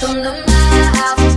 from the mouth.